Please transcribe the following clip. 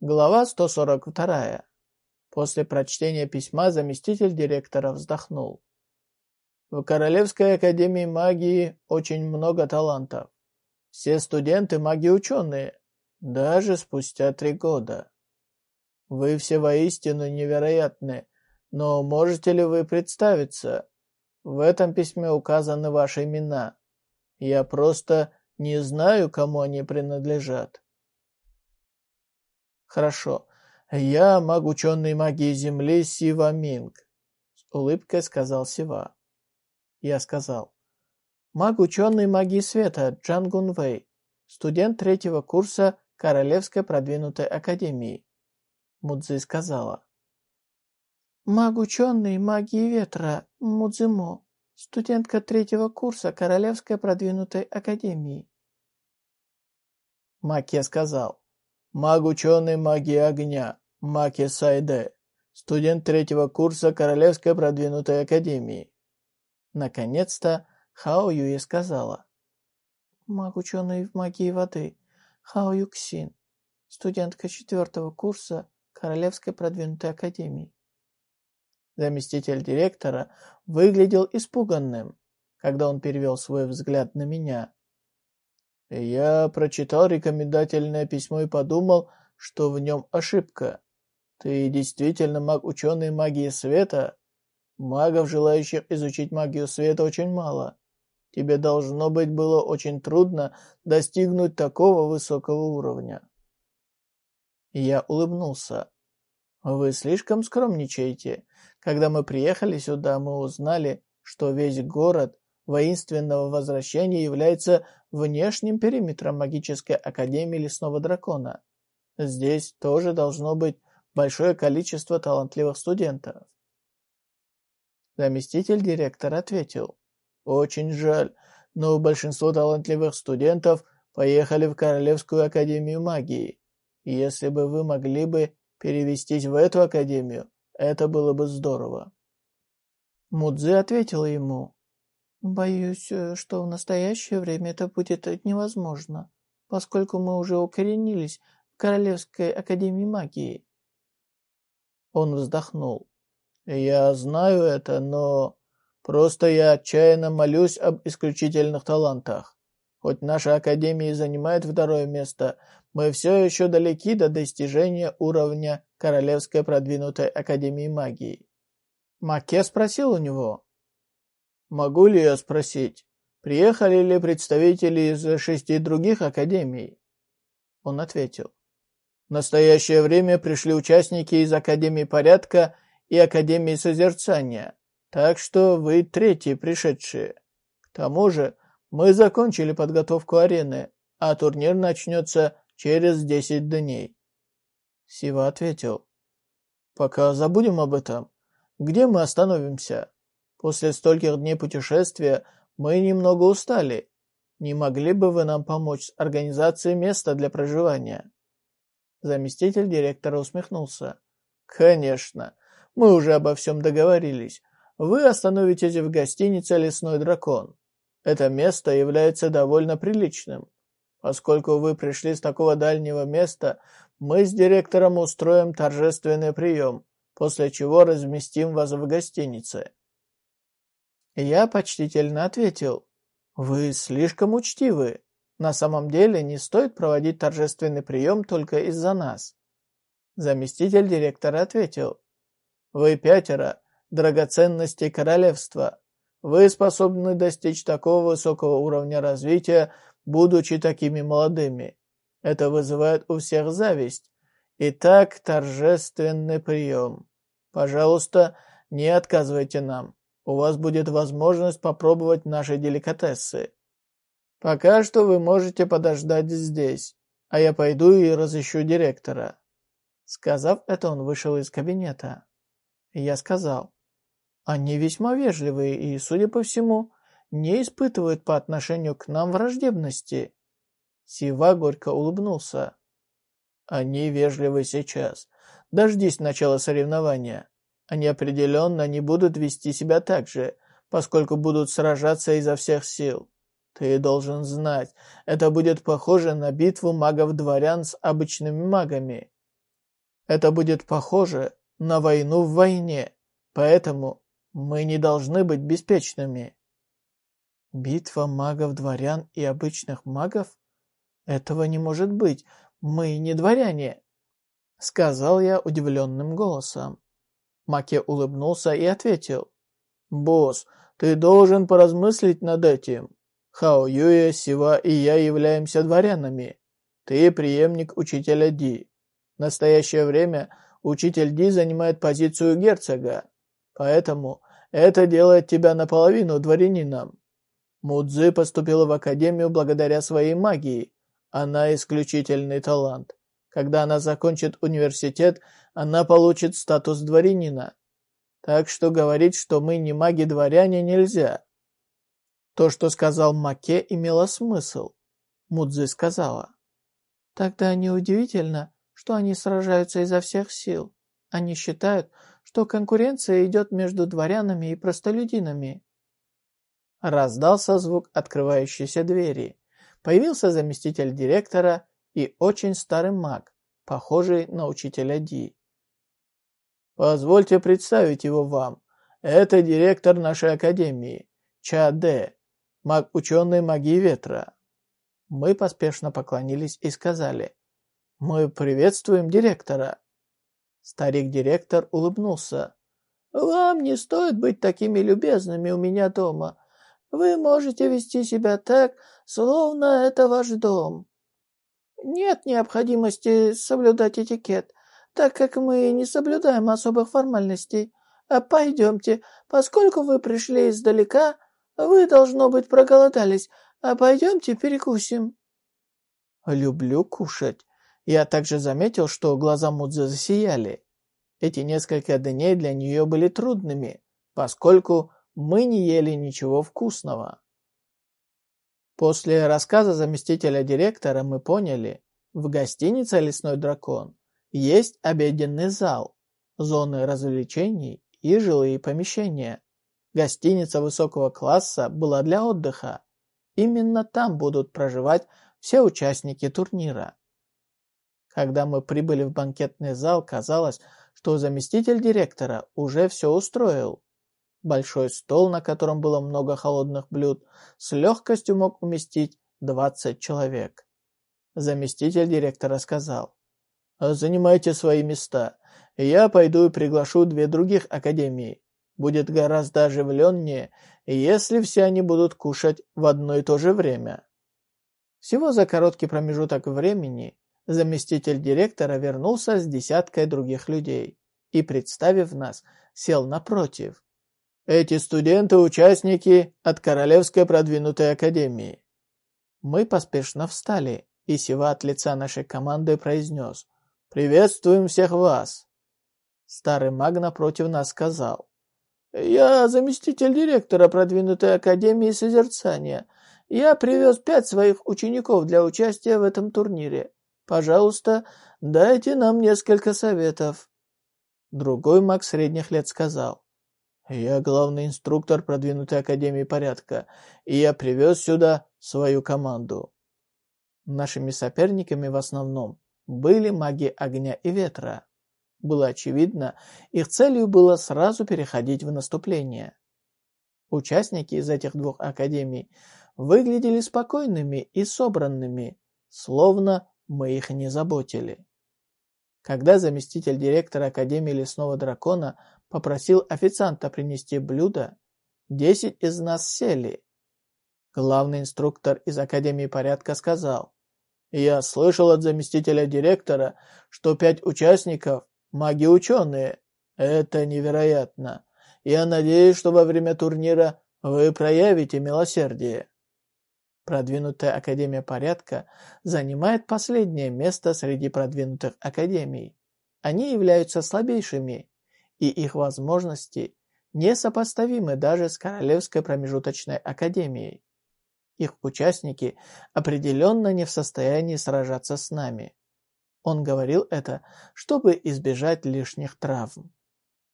Глава 142. После прочтения письма заместитель директора вздохнул. В Королевской академии магии очень много талантов. Все студенты маги-ученые, даже спустя три года. Вы все воистину невероятны, но можете ли вы представиться? В этом письме указаны ваши имена. Я просто не знаю, кому они принадлежат. «Хорошо. Я маг-ученый магии Земли Сива Минг», — с улыбкой сказал Сива. Я сказал. «Маг-ученый магии света Джан Гунвей, студент третьего курса Королевской продвинутой академии». Мудзи сказала. «Маг-ученый магии ветра Мудзимо, студентка третьего курса Королевской продвинутой академии». Макия сказал. Маг-ученый магии огня, Маки Сайде, студент третьего курса Королевской продвинутой академии. Наконец-то Хао Юи сказала. Маг-ученый в магии воды, Хао Юксин, студентка четвертого курса Королевской продвинутой академии. Заместитель директора выглядел испуганным, когда он перевел свой взгляд на меня. Я прочитал рекомендательное письмо и подумал, что в нем ошибка. Ты действительно маг-ученый магии света? Магов, желающих изучить магию света, очень мало. Тебе должно быть было очень трудно достигнуть такого высокого уровня. Я улыбнулся. Вы слишком скромничаете. Когда мы приехали сюда, мы узнали, что весь город воинственного возвращения является внешним периметром магической академии Лесного Дракона. Здесь тоже должно быть большое количество талантливых студентов. Заместитель директора ответил. Очень жаль, но большинство талантливых студентов поехали в Королевскую академию магии. Если бы вы могли бы перевестись в эту академию, это было бы здорово. Мудзи ответила ему. Боюсь, э, что в настоящее время это будет невозможно, поскольку мы уже укоренились в Королевской Академии Магии. Он вздохнул. Я знаю это, но просто я отчаянно молюсь об исключительных талантах. Хоть наша Академия занимает второе место, мы все еще далеки до достижения уровня Королевской продвинутой Академии Магии. Маке спросил у него, Могу ли я спросить, приехали ли представители из шести других академий? Он ответил. В настоящее время пришли участники из Академии Порядка и Академии Созерцания, так что вы третьи пришедшие. К тому же мы закончили подготовку арены, а турнир начнется через десять дней. Сива ответил. Пока забудем об этом. Где мы остановимся? После стольких дней путешествия мы немного устали. Не могли бы вы нам помочь с организацией места для проживания?» Заместитель директора усмехнулся. «Конечно. Мы уже обо всем договорились. Вы остановитесь в гостинице «Лесной дракон». Это место является довольно приличным. Поскольку вы пришли с такого дальнего места, мы с директором устроим торжественный прием, после чего разместим вас в гостинице. Я почтительно ответил, «Вы слишком учтивы. На самом деле не стоит проводить торжественный прием только из-за нас». Заместитель директора ответил, «Вы пятеро, драгоценности королевства. Вы способны достичь такого высокого уровня развития, будучи такими молодыми. Это вызывает у всех зависть. Итак, торжественный прием. Пожалуйста, не отказывайте нам у вас будет возможность попробовать наши деликатесы. Пока что вы можете подождать здесь, а я пойду и разыщу директора». Сказав это, он вышел из кабинета. Я сказал, «Они весьма вежливые и, судя по всему, не испытывают по отношению к нам враждебности». Сива горько улыбнулся. «Они вежливы сейчас. Дождись начала соревнования. Они определенно не будут вести себя так же, поскольку будут сражаться изо всех сил. Ты должен знать, это будет похоже на битву магов-дворян с обычными магами. Это будет похоже на войну в войне, поэтому мы не должны быть беспечными. Битва магов-дворян и обычных магов? Этого не может быть, мы не дворяне, сказал я удивленным голосом. Маке улыбнулся и ответил. «Босс, ты должен поразмыслить над этим. Хао Юэ, Сива и я являемся дворянами. Ты преемник учителя Ди. В настоящее время учитель Ди занимает позицию герцога, поэтому это делает тебя наполовину дворянином. Мудзи поступила в академию благодаря своей магии. Она исключительный талант. Когда она закончит университет, она получит статус дворянина. Так что говорить, что мы не маги-дворяне, нельзя. То, что сказал Маке, имело смысл. Мудзи сказала. Тогда неудивительно, что они сражаются изо всех сил. Они считают, что конкуренция идет между дворянами и простолюдинами. Раздался звук открывающейся двери. Появился заместитель директора и очень старый маг, похожий на учителя Ди. Позвольте представить его вам. Это директор нашей академии, Ча Дэ, маг-ученый магии ветра. Мы поспешно поклонились и сказали, «Мы приветствуем директора». Старик-директор улыбнулся. «Вам не стоит быть такими любезными у меня дома. Вы можете вести себя так, словно это ваш дом. Нет необходимости соблюдать этикет так как мы не соблюдаем особых формальностей. А пойдемте, поскольку вы пришли издалека, вы, должно быть, проголодались, а пойдемте перекусим». «Люблю кушать». Я также заметил, что глаза Мудзе засияли. Эти несколько дней для нее были трудными, поскольку мы не ели ничего вкусного. После рассказа заместителя директора мы поняли, в гостинице «Лесной дракон» Есть обеденный зал, зоны развлечений и жилые помещения. Гостиница высокого класса была для отдыха. Именно там будут проживать все участники турнира. Когда мы прибыли в банкетный зал, казалось, что заместитель директора уже все устроил. Большой стол, на котором было много холодных блюд, с легкостью мог уместить 20 человек. Заместитель директора сказал, Занимайте свои места. Я пойду и приглашу две других академии. Будет гораздо оживленнее, если все они будут кушать в одно и то же время. Всего за короткий промежуток времени заместитель директора вернулся с десяткой других людей и, представив нас, сел напротив. Эти студенты – участники от Королевской продвинутой академии. Мы поспешно встали, и Сива от лица нашей команды произнес – «Приветствуем всех вас!» Старый маг напротив нас сказал. «Я заместитель директора продвинутой Академии Созерцания. Я привез пять своих учеников для участия в этом турнире. Пожалуйста, дайте нам несколько советов». Другой маг средних лет сказал. «Я главный инструктор продвинутой Академии Порядка, и я привез сюда свою команду». Нашими соперниками в основном были маги огня и ветра. Было очевидно, их целью было сразу переходить в наступление. Участники из этих двух академий выглядели спокойными и собранными, словно мы их не заботили. Когда заместитель директора Академии Лесного Дракона попросил официанта принести блюдо, десять из нас сели. Главный инструктор из Академии Порядка сказал, я слышал от заместителя директора, что пять участников – маги-ученые. Это невероятно. Я надеюсь, что во время турнира вы проявите милосердие. Продвинутая Академия Порядка занимает последнее место среди продвинутых академий. Они являются слабейшими, и их возможности несопоставимы даже с Королевской промежуточной Академией. Их участники определенно не в состоянии сражаться с нами. Он говорил это, чтобы избежать лишних травм.